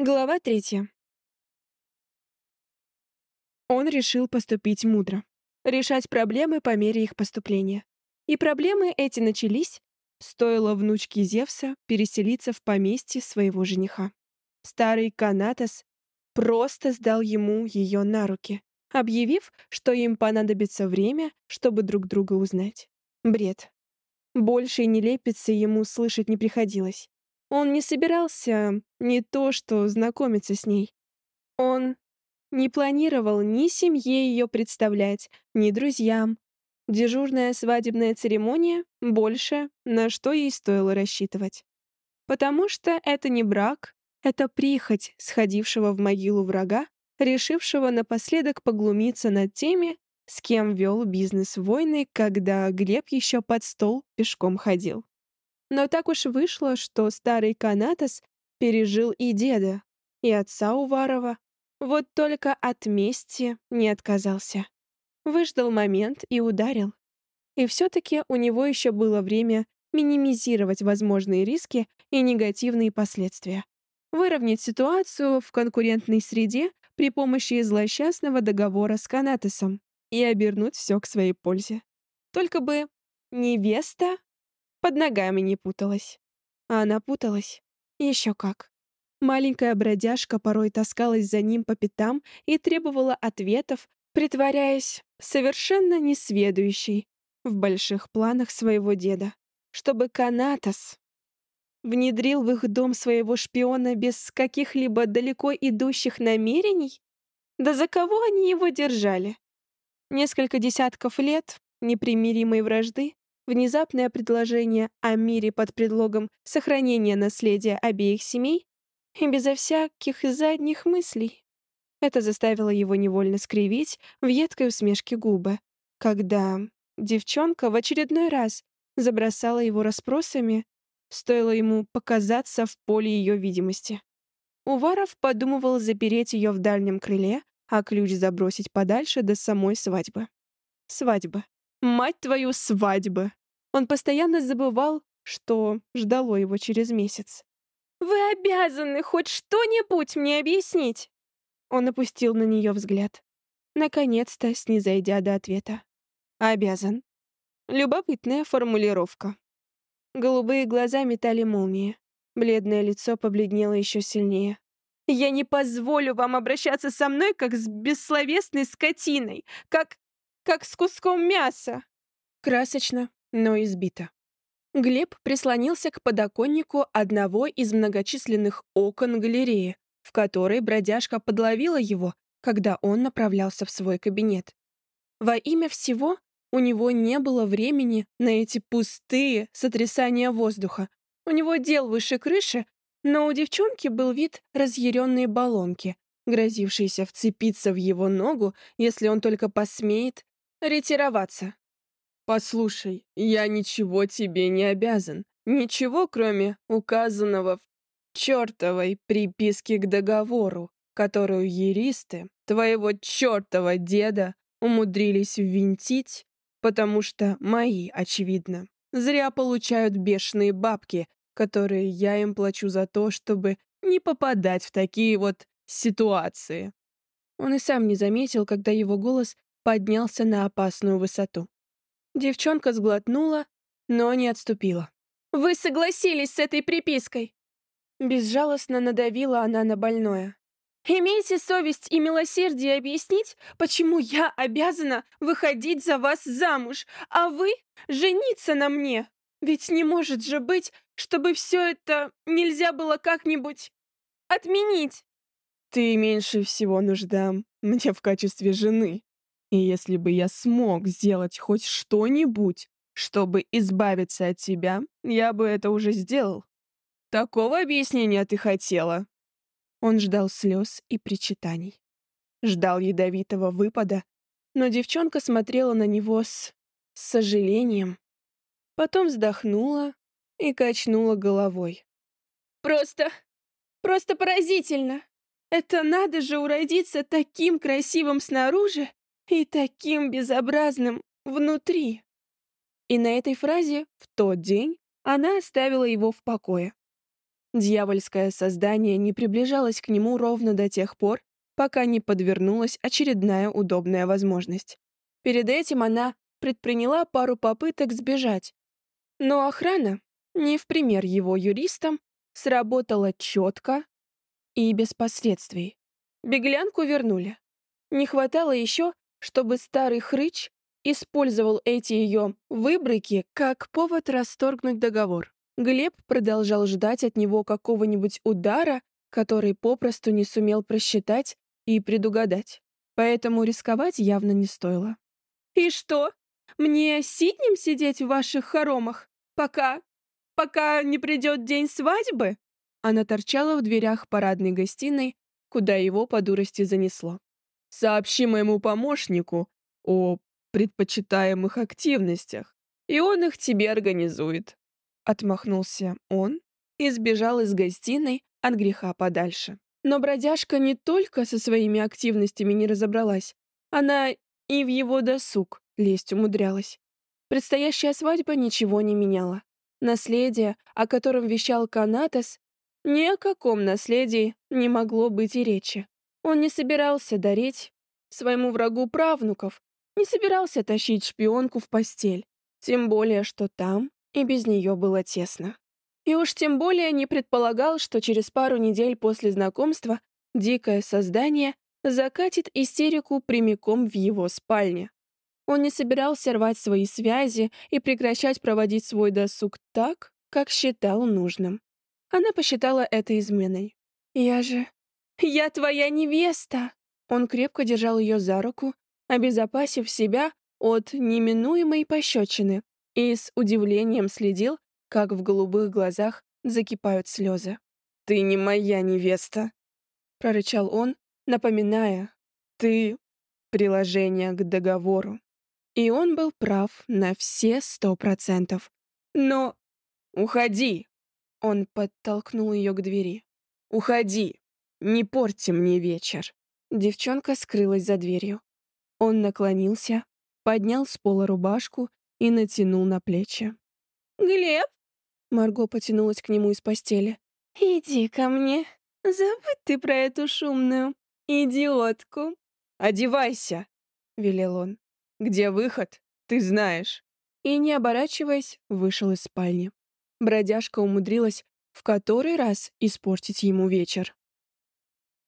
Глава третья. Он решил поступить мудро, решать проблемы по мере их поступления. И проблемы эти начались, стоило внучке Зевса переселиться в поместье своего жениха. Старый Канатос просто сдал ему ее на руки, объявив, что им понадобится время, чтобы друг друга узнать. Бред. Больше нелепицы ему слышать не приходилось. Он не собирался не то что знакомиться с ней. Он не планировал ни семье ее представлять, ни друзьям. Дежурная свадебная церемония — больше, на что ей стоило рассчитывать. Потому что это не брак, это прихоть сходившего в могилу врага, решившего напоследок поглумиться над теми, с кем вел бизнес войны, когда Глеб еще под стол пешком ходил. Но так уж вышло, что старый Канатос пережил и деда, и отца Уварова. Вот только от мести не отказался. Выждал момент и ударил. И все-таки у него еще было время минимизировать возможные риски и негативные последствия. Выровнять ситуацию в конкурентной среде при помощи злосчастного договора с Канатосом и обернуть все к своей пользе. Только бы невеста под ногами не путалась. А она путалась. Еще как. Маленькая бродяжка порой таскалась за ним по пятам и требовала ответов, притворяясь совершенно несведущей в больших планах своего деда, чтобы Канатос внедрил в их дом своего шпиона без каких-либо далеко идущих намерений? Да за кого они его держали? Несколько десятков лет непримиримой вражды внезапное предложение о мире под предлогом сохранения наследия обеих семей и безо всяких задних мыслей. Это заставило его невольно скривить в едкой усмешке губы, когда девчонка в очередной раз забросала его расспросами, стоило ему показаться в поле ее видимости. Уваров подумывал запереть ее в дальнем крыле, а ключ забросить подальше до самой свадьбы. Свадьба. Мать твою, свадьбы! Он постоянно забывал, что ждало его через месяц. «Вы обязаны хоть что-нибудь мне объяснить!» Он опустил на нее взгляд, наконец-то снизойдя до ответа. «Обязан». Любопытная формулировка. Голубые глаза метали молнии. Бледное лицо побледнело еще сильнее. «Я не позволю вам обращаться со мной, как с бессловесной скотиной, как... как с куском мяса!» Красочно, но избито. Глеб прислонился к подоконнику одного из многочисленных окон галереи, в которой бродяжка подловила его, когда он направлялся в свой кабинет. Во имя всего у него не было времени на эти пустые сотрясания воздуха. У него дел выше крыши, но у девчонки был вид разъяренной баллонки, грозившейся вцепиться в его ногу, если он только посмеет ретироваться. «Послушай, я ничего тебе не обязан. Ничего, кроме указанного в чертовой приписке к договору, которую еристы твоего чертова деда умудрились ввинтить, потому что мои, очевидно, зря получают бешеные бабки, которые я им плачу за то, чтобы не попадать в такие вот ситуации. Он и сам не заметил, когда его голос поднялся на опасную высоту. Девчонка сглотнула, но не отступила. «Вы согласились с этой припиской!» Безжалостно надавила она на больное. «Имейте совесть и милосердие объяснить, почему я обязана выходить за вас замуж, а вы жениться на мне. Ведь не может же быть, чтобы все это нельзя было как-нибудь отменить!» «Ты меньше всего нужда мне в качестве жены», и если бы я смог сделать хоть что-нибудь, чтобы избавиться от тебя, я бы это уже сделал. Такого объяснения ты хотела?» Он ждал слез и причитаний. Ждал ядовитого выпада, но девчонка смотрела на него с... с сожалением. Потом вздохнула и качнула головой. «Просто... просто поразительно! Это надо же уродиться таким красивым снаружи и таким безобразным внутри. И на этой фразе в тот день она оставила его в покое. Дьявольское создание не приближалось к нему ровно до тех пор, пока не подвернулась очередная удобная возможность. Перед этим она предприняла пару попыток сбежать. Но охрана, не в пример его юристам, сработала четко и без последствий. Беглянку вернули. Не хватало еще, чтобы старый хрыч использовал эти ее выбрыки как повод расторгнуть договор. Глеб продолжал ждать от него какого-нибудь удара, который попросту не сумел просчитать и предугадать. Поэтому рисковать явно не стоило. «И что? Мне сиднем сидеть в ваших хоромах? Пока... пока не придет день свадьбы?» Она торчала в дверях парадной гостиной, куда его по дурости занесло. «Сообщи моему помощнику о предпочитаемых активностях, и он их тебе организует». Отмахнулся он и сбежал из гостиной от греха подальше. Но бродяжка не только со своими активностями не разобралась, она и в его досуг лезть умудрялась. Предстоящая свадьба ничего не меняла. Наследие, о котором вещал Канатос, ни о каком наследии не могло быть и речи. Он не собирался дарить своему врагу правнуков, не собирался тащить шпионку в постель, тем более, что там и без нее было тесно. И уж тем более не предполагал, что через пару недель после знакомства дикое создание закатит истерику прямиком в его спальне. Он не собирался рвать свои связи и прекращать проводить свой досуг так, как считал нужным. Она посчитала это изменой. «Я же... Я твоя невеста!» Он крепко держал ее за руку, обезопасив себя от неминуемой пощечины, и с удивлением следил, как в голубых глазах закипают слезы. «Ты не моя невеста», — прорычал он, напоминая, «ты — приложение к договору». И он был прав на все сто процентов. Но... «Уходи!» Он подтолкнул ее к двери. «Уходи! Не порти мне вечер!» Девчонка скрылась за дверью. Он наклонился, поднял с пола рубашку и натянул на плечи. «Глеб!» Марго потянулась к нему из постели. «Иди ко мне. Забудь ты про эту шумную идиотку». «Одевайся!» — велел он. «Где выход? Ты знаешь». И, не оборачиваясь, вышел из спальни. Бродяжка умудрилась в который раз испортить ему вечер.